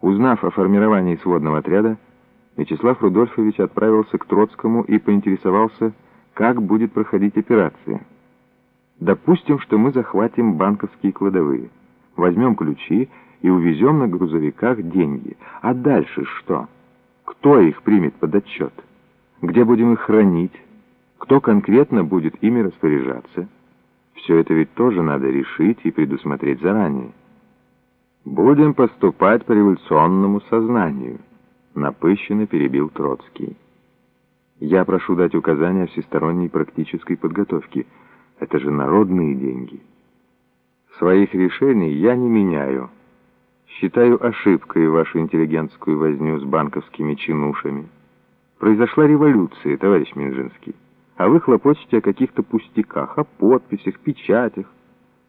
Узнав о формировании сводного отряда, Вячеслав Рудольфович отправился к Троцкому и поинтересовался, как будет проходить операция. Допустим, что мы захватим банковские кладовые, возьмем ключи и увезем на грузовиках деньги. А дальше что? Кто их примет под отчет? Где будем их хранить? Кто конкретно будет ими распоряжаться? Все это ведь тоже надо решить и предусмотреть заранее. Будем поступать по революционному сознанию, напыщенно перебил Троцкий. Я прошу дать указания о всесторонней практической подготовке. Это же народные деньги. Своих решений я не меняю. Считаю ошибкой вашу интеллигентскую возню с банковскими чинушами. Произошла революция, товарищ Минжинский, а вы хлопочете о каких-то пустяках, о подписях, печатях.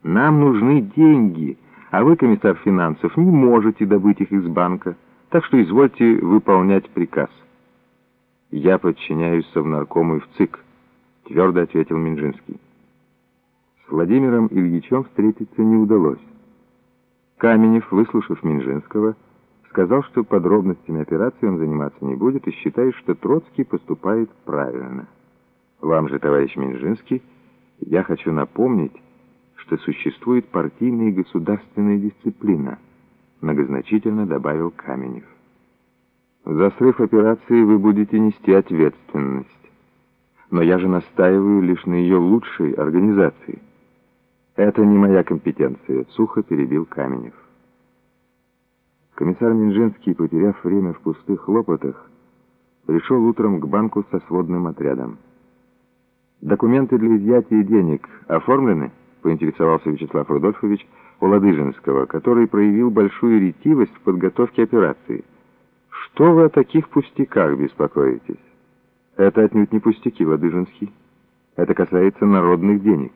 Нам нужны деньги, а вы, комиссар финансов, не можете добыть их из банка, так что извольте выполнять приказ. «Я подчиняюсь Совнаркому и в ЦИК», — твердо ответил Минжинский. С Владимиром Ильичем встретиться не удалось. Каменев, выслушав Минжинского, сказал, что подробностями операции он заниматься не будет и считает, что Троцкий поступает правильно. Вам же, товарищ Минжинский, я хочу напомнить, что существует партийная и государственная дисциплина, многозначительно добавил Каменев. За срыв операции вы будете нести ответственность. Но я же настаиваю лишь на ее лучшей организации. «Это не моя компетенция», — сухо перебил Каменев. Комиссар Минжинский, потеряв время в пустых хлопотах, пришел утром к банку со сводным отрядом. «Документы для изъятия денег оформлены?» — поинтересовался Вячеслав Рудольфович у Ладыжинского, который проявил большую ретивость в подготовке операции. «Что вы о таких пустяках беспокоитесь?» «Это отнюдь не пустяки, Ладыжинский. Это касается народных денег».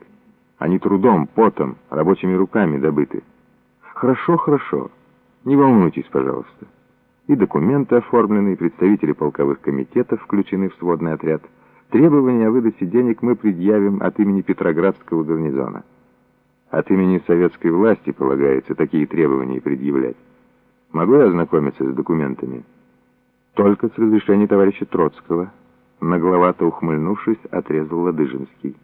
Они трудом, потом, рабочими руками добыты. Хорошо, хорошо. Не волнуйтесь, пожалуйста. И документы оформлены, и представители полковых комитетов включены в сводный отряд. Требования о выдаче денег мы предъявим от имени Петроградского гарнизона. От имени советской власти полагается такие требования предъявлять. Могу я ознакомиться с документами? Только с разрешения товарища Троцкого. Нагловато ухмыльнувшись, отрезал Ладыжинский.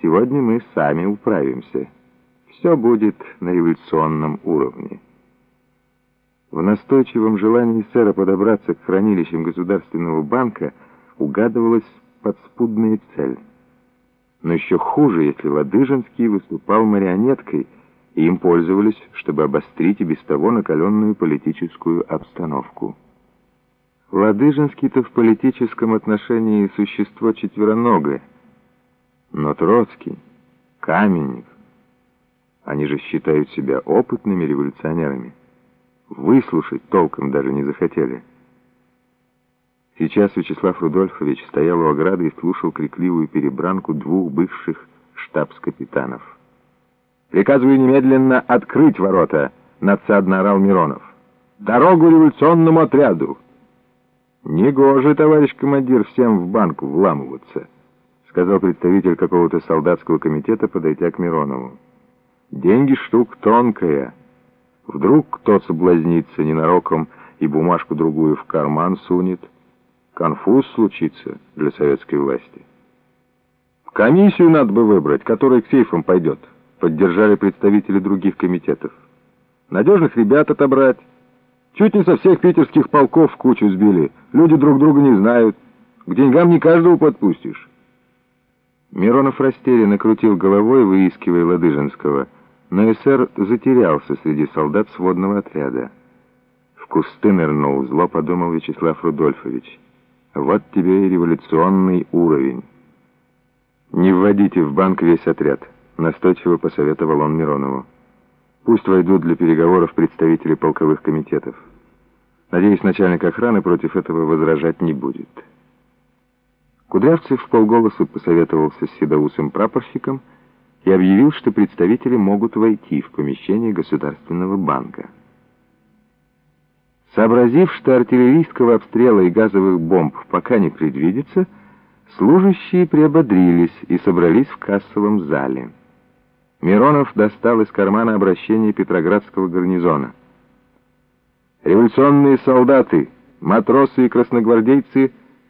Сегодня мы сами управимся. Все будет на революционном уровне. В настойчивом желании сэра подобраться к хранилищам Государственного банка угадывалась подспудная цель. Но еще хуже, если Ладыжинский выступал марионеткой, и им пользовались, чтобы обострить и без того накаленную политическую обстановку. Ладыжинский-то в политическом отношении существо четвероногое, но Троцкий, Каменев, они же считают себя опытными революционерами. Выслушать толком даже не захотели. Сейчас Вячеслав Рудольфович стоял у ограды и слушал крикливую перебранку двух бывших штабс-капитанов. «Приказываю немедленно открыть ворота!» — надсадно орал Миронов. «Дорогу революционному отряду!» «Негоже, товарищ командир, всем в банку вламываться!» сказал представитель какого-то солдатского комитета, подойдя к Миронову. «Деньги штук тонкая. Вдруг кто соблазнится ненароком и бумажку другую в карман сунет. Конфуз случится для советской власти». «Комиссию надо бы выбрать, которая к сейфам пойдет», поддержали представители других комитетов. «Надежных ребят отобрать. Чуть не со всех питерских полков в кучу сбили. Люди друг друга не знают. К деньгам не каждого подпустишь». Миронов растерянно крутил головой, выискивая Ладыжинского, но эсэр затерялся среди солдат сводного отряда. В кусты нырнул, зло подумал Вячеслав Рудольфович. Вот тебе и революционный уровень. Не вводите в банк весь отряд, настойчиво посоветовал он Миронову. Пусть войдут для переговоров представители полковых комитетов. Надеюсь, начальник охраны против этого возражать не будет. Кудрявцев в полголоса посоветовался с седоусым прапорщиком и объявил, что представители могут войти в помещение Государственного банка. Сообразив, что артиллерийского обстрела и газовых бомб пока не предвидится, служащие приободрились и собрались в кассовом зале. Миронов достал из кармана обращение Петроградского гарнизона. Революционные солдаты, матросы и красногвардейцы